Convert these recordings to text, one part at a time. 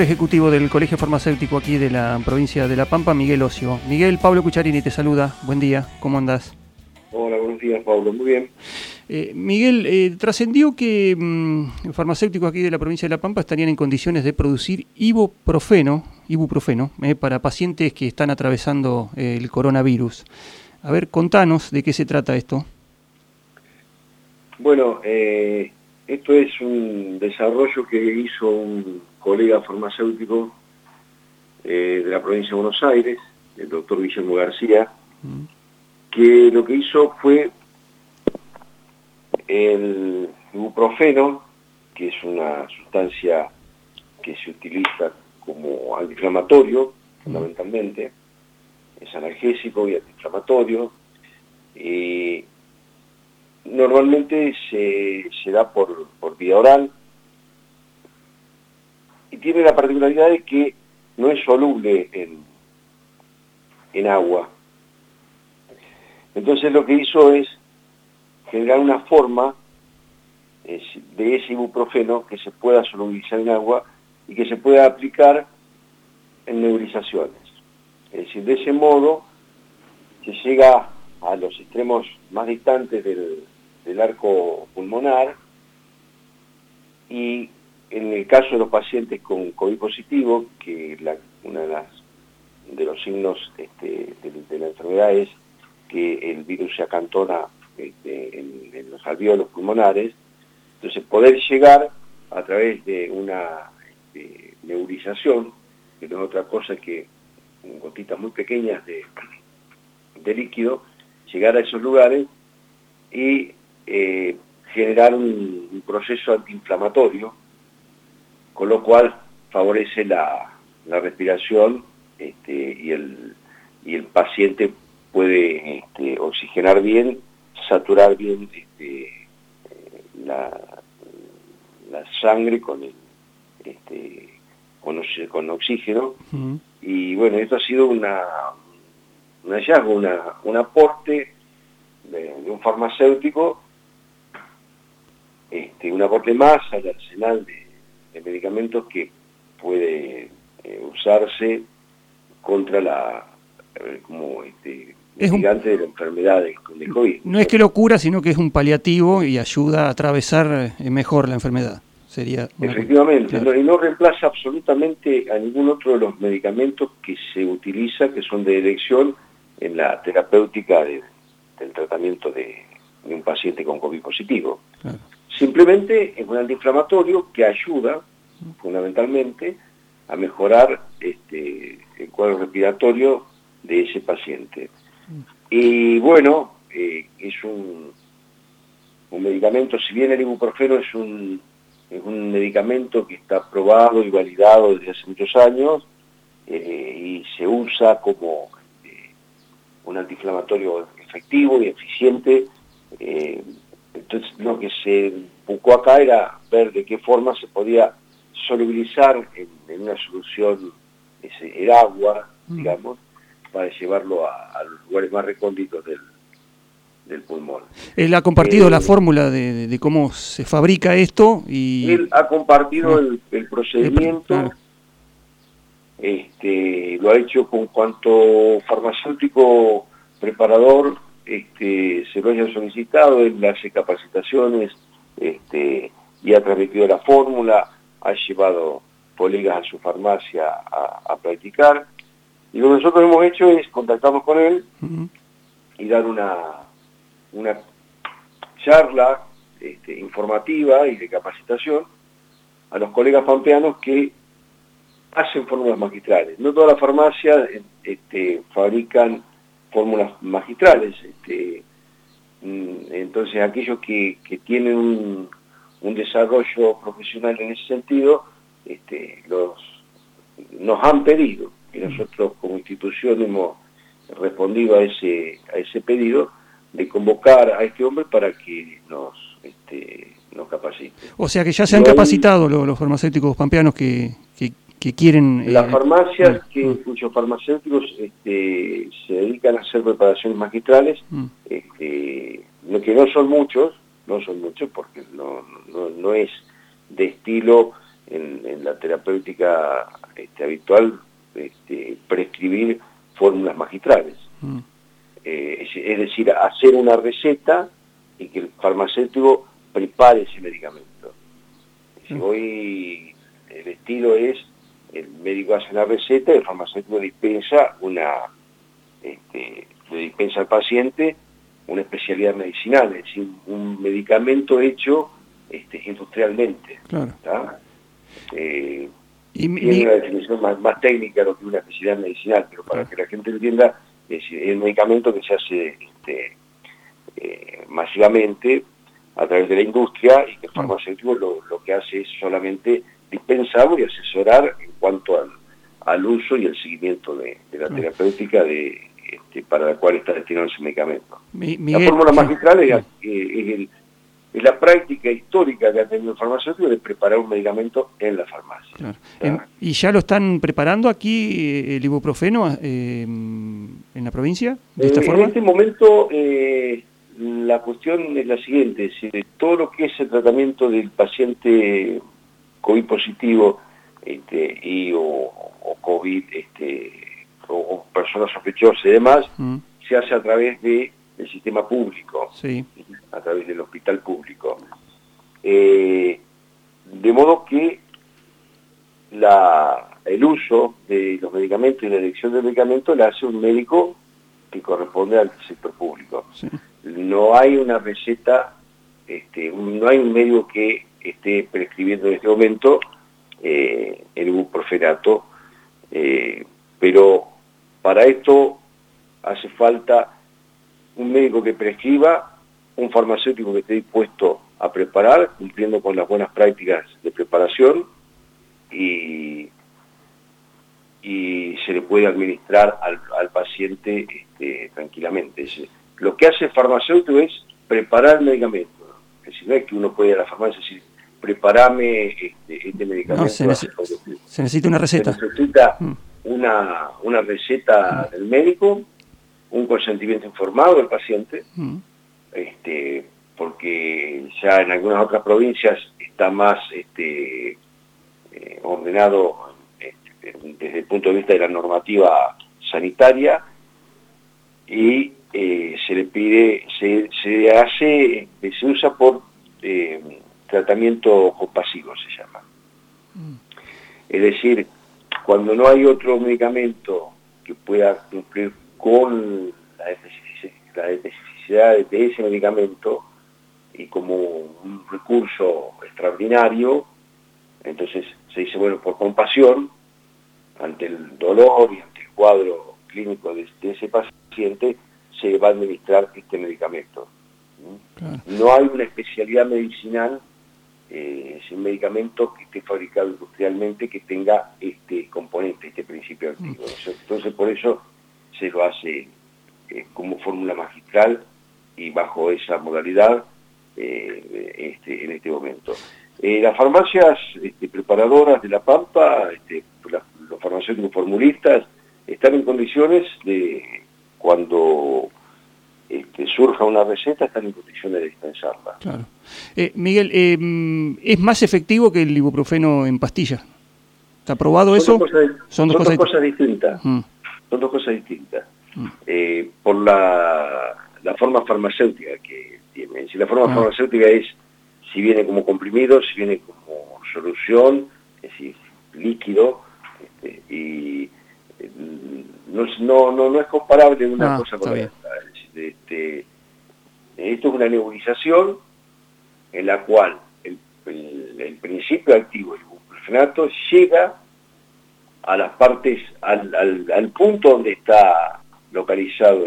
Ejecutivo del Colegio Farmacéutico aquí de la provincia de La Pampa, Miguel Ocio. Miguel, Pablo Cucharini te saluda. Buen día, ¿cómo andás? Hola, buenos días, Pablo. Muy bien. Eh, Miguel, eh, trascendió que mm, farmacéuticos aquí de la provincia de La Pampa estarían en condiciones de producir ibuprofeno, ibuprofeno eh, para pacientes que están atravesando eh, el coronavirus. A ver, contanos de qué se trata esto. Bueno, eh, esto es un desarrollo que hizo un colega farmacéutico eh, de la provincia de Buenos Aires, el doctor Guillermo García, Mm. que lo que hizo fue el ibuprofeno, que es una sustancia que se utiliza como antiinflamatorio, fundamentalmente, es analgésico y antiinflamatorio, eh, normalmente se, se da por, por vía oral tiene la particularidad de que no es soluble en, en agua. Entonces lo que hizo es generar una forma de ese ibuprofeno que se pueda solubilizar en agua y que se pueda aplicar en nebulizaciones. Es decir, de ese modo se llega a los extremos más distantes del, del arco pulmonar y en el caso de los pacientes con COVID positivo, que la, una de, los signos este, de, la enfermedad es que el virus se acantona este, en, los alvéolos pulmonares, entonces poder llegar a través de una este, nebulización, que no es otra cosa que gotitas muy pequeñas de, líquido, llegar a esos lugares y eh, generar un, proceso antiinflamatorio, con lo cual favorece la, la respiración este, y, el, y el paciente puede este, oxigenar bien, saturar bien este, la, la, sangre con, el, este, con, con oxígeno. Uh -huh. Y bueno, esto ha sido una, un hallazgo, una, un aporte de, de un farmacéutico, este, un aporte más al arsenal de, de medicamentos que puede eh, usarse contra la eh, como este es un, de la enfermedad de, de, COVID. No es que lo cura, sino que es un paliativo y ayuda a atravesar eh, mejor la enfermedad. Sería Efectivamente, claro. no, y no reemplaza absolutamente a ningún otro de los medicamentos que se utiliza, que son de elección en la terapéutica de, del tratamiento de, de, un paciente con COVID positivo. Claro. Simplemente es un antiinflamatorio que ayuda fundamentalmente a mejorar este, el cuadro respiratorio de ese paciente. Y bueno, eh, es un, un, medicamento, si bien el ibuprofeno es un, es un medicamento que está probado y validado desde hace muchos años eh, y se usa como eh, un antiinflamatorio efectivo y eficiente, eh, entonces lo que se buscó acá era ver de qué forma se podía solubilizar en, en una solución, ese, el agua, mm. digamos, para llevarlo a, a, los lugares más recónditos del, del pulmón. Él ha compartido eh, la fórmula de, cómo se fabrica esto y... Él ha compartido el, el, procedimiento, claro. este, lo ha hecho con cuanto farmacéutico preparador este, se lo haya solicitado, él hace capacitaciones este, y ha transmitido la fórmula, ha llevado colegas a su farmacia a, a practicar y lo que nosotros hemos hecho es contactarnos con él uh -huh. y dar una, una charla este, informativa y de capacitación a los colegas pampeanos que hacen fórmulas magistrales. No todas las farmacias este, fabrican fórmulas magistrales. Este, mm, entonces aquellos que, que tienen un, un, desarrollo profesional en ese sentido, este, los, nos han pedido y nosotros como institución hemos respondido a ese, a ese pedido de convocar a este hombre para que nos, este, nos capacite. O sea que ya se han capacitado los, los, farmacéuticos pampeanos que, que, que quieren... Las eh, farmacias eh, que, mm. cuyos farmacéuticos este, se dedican a hacer preparaciones magistrales, mm. este, que no son muchos, no son muchos porque no, no, no es de estilo en, la terapéutica este, habitual este, prescribir fórmulas magistrales. Mm. Eh, es, decir, hacer una receta y que el farmacéutico prepare ese medicamento. Mm. hoy el estilo es, el médico hace una receta y el farmacéutico dispensa una, este, le dispensa al paciente una especialidad medicinal, es decir, un medicamento hecho este, industrialmente. Eh, tiene una definición más, técnica lo que una especialidad medicinal, pero para que la gente entienda, es, el medicamento que se hace este, eh, masivamente a través de la industria y que el farmacéutico lo, lo que hace es solamente dispensarlo y asesorar cuanto al, al uso y el seguimiento de, la terapéutica de, este, para la cual está destinado ese medicamento. la fórmula magistral es, es, la práctica histórica que ha tenido el farmacéutico de preparar un medicamento en la farmacia. ¿Y ya lo están preparando aquí eh, el ibuprofeno eh, en la provincia? De esta forma? En este momento eh, la cuestión es la siguiente, todo lo que es el tratamiento del paciente COVID positivo este, y o, COVID este, o, personas sospechosas y demás, mm. se hace a través de, del sistema público, a través del hospital público. Eh, de modo que la, el uso de los medicamentos y la elección del medicamento la hace un médico que corresponde al sector público. No hay una receta, este, no hay un médico que esté prescribiendo en este momento eh, el ibuprofenato, eh, pero para esto hace falta un médico que prescriba, un farmacéutico que esté dispuesto a preparar, cumpliendo con las buenas prácticas de preparación, y, se le puede administrar al, paciente este, tranquilamente. Lo que hace el farmacéutico es preparar el medicamento. Es decir, no es que uno puede ir a la farmacia y preparame este, este medicamento. se, necesita una receta. Se necesita mm. una, una receta del médico, un consentimiento informado del paciente, mm. este, porque ya en algunas otras provincias está más este, eh, ordenado este, desde el punto de vista de la normativa sanitaria y eh, se le pide, se, se hace, se usa por eh, tratamiento compasivo se llama. Mm. Es decir, cuando no hay otro medicamento que pueda cumplir con la especificidad de ese medicamento y como un recurso extraordinario, entonces se dice, bueno, por compasión, ante el dolor y ante el cuadro clínico de, ese paciente, se va a administrar este medicamento. No hay una especialidad medicinal eh, es un medicamento que esté fabricado industrialmente que tenga este componente, este principio activo. Entonces por eso se lo hace eh, como fórmula magistral y bajo esa modalidad eh, este, en este momento. las farmacias este, preparadoras de La Pampa, este, los farmacéuticos formulistas, están en condiciones de cuando este, surja una receta, están en condiciones de dispensarla. Claro. Eh, Miguel, eh, ¿es más efectivo que el ibuprofeno en pastilla? ¿Está probado eso? son dos, cosas, distintas. Mm. Son dos cosas distintas. Mm. Eh, por la, la, forma farmacéutica que tiene. Si la forma ah. farmacéutica es, si viene como comprimido, si viene como solución, es decir, líquido, este, y no, no, no, es comparable una ah, cosa con la otra. Este, esto es una nebulización en la cual el, principio activo del ibuprofenato llega a las partes, al, punto donde está localizado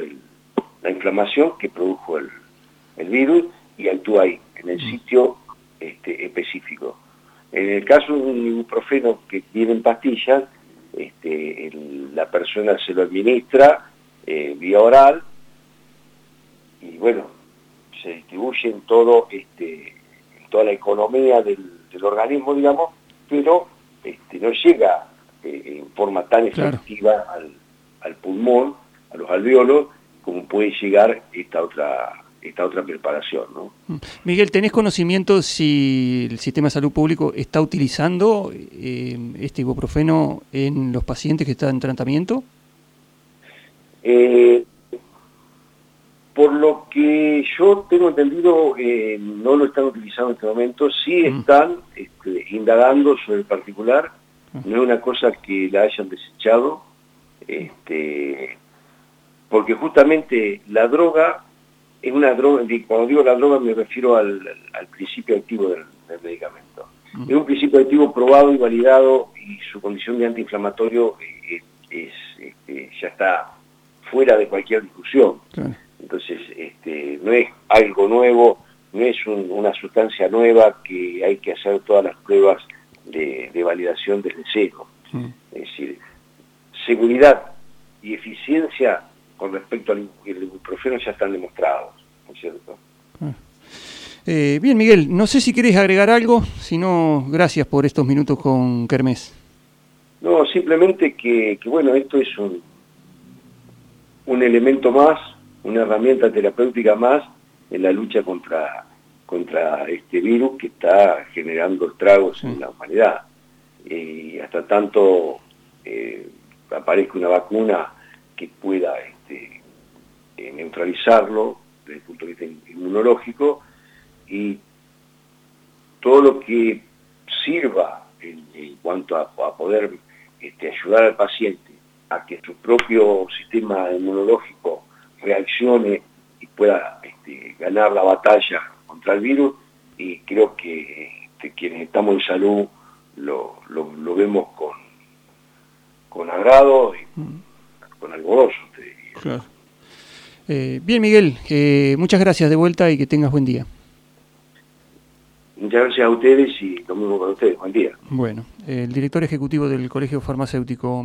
la inflamación que produjo el, virus y actúa ahí, en el mm. sitio este, específico. En el caso de un ibuprofeno que viene en pastillas, este, la persona se lo administra eh, vía oral y bueno, se distribuye en todo este, toda la economía del, organismo, digamos, pero este, no llega eh, en forma tan efectiva al, pulmón, a los alveolos, como puede llegar esta otra esta otra preparación. ¿no? Mm. Miguel, ¿tenés conocimiento si el sistema de salud público está utilizando eh, este ibuprofeno en los pacientes que están en tratamiento? Eh, por lo que yo tengo entendido, eh, no lo están utilizando en este momento, sí mm. están este, indagando sobre el particular, mm. no es una cosa que la hayan desechado, este, porque justamente la droga es una droga, cuando digo la droga me refiero al, principio activo del, medicamento. Mm. Es un principio activo probado y validado y su condición de antiinflamatorio eh, es, este, ya está fuera de cualquier discusión. Entonces, este, no es algo nuevo, no es una sustancia nueva que hay que hacer todas las pruebas de, validación desde cero. Es decir, seguridad y eficiencia con respecto al ibuprofeno ya están demostrados, ¿no es cierto? Ah. Eh, bien, Miguel, no sé si querés agregar algo, si no, gracias por estos minutos con Kermés. No, simplemente que, bueno, esto es un, un elemento más, una herramienta terapéutica más en la lucha contra, contra este virus que está generando estragos en la humanidad. Y hasta tanto eh, aparezca una vacuna que pueda este, eh, neutralizarlo desde el punto de vista inmunológico y todo lo que sirva en, cuanto a, poder este, ayudar al paciente a que su propio sistema inmunológico reaccione y pueda este, ganar la batalla contra el virus y creo que este, quienes estamos en salud lo, vemos con, con agrado y mm con algodón, Claro. Eh, bien, Miguel, eh, muchas gracias de vuelta y que tengas buen día. Muchas gracias a ustedes y lo mismo con ustedes. Buen día. Bueno, el director ejecutivo del Colegio Farmacéutico.